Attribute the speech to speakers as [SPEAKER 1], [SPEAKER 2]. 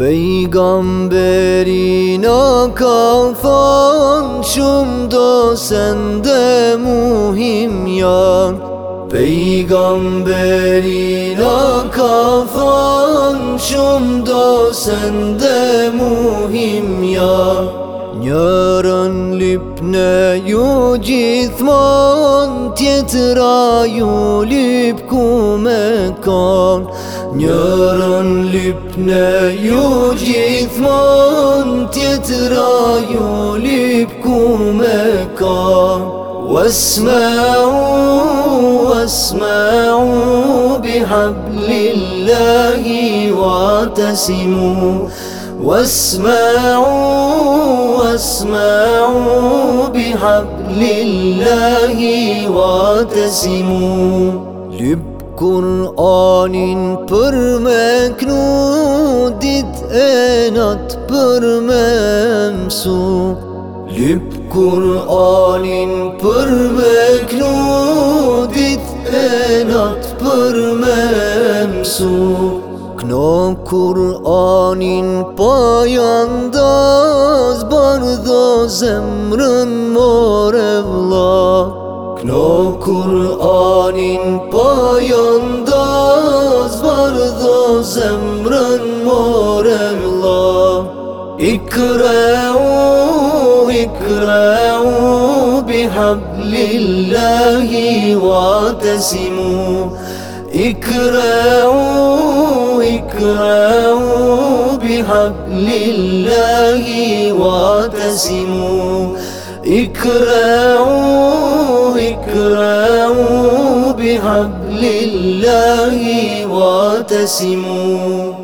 [SPEAKER 1] Peygamberin akal fanşumda sende muhim yar. Peygamberin akal fanşumda sende muhim yar. Lyp ku me kon Njërën lypne ju gjithmon Tjetëra ju lyp ku me kon واسمعوا واسمعوا بحبل الله واعتصموا واسمعوا واسمعوا بحبل الله واعتصموا. لبقرآن برمك نودت انات برممسو لبقرآن برمك نودت برممسو Makna Kur'anin payandaz Bardaz emrin mor evla Makna Kur'anin payandaz Bardaz emrin mor evla İkra'u ikra'u bihablillahi ve tesimu. İkra'u اكرعوا بحبل الله واعتصموا. اكرعوا اكرعوا بحبل الله واعتصموا.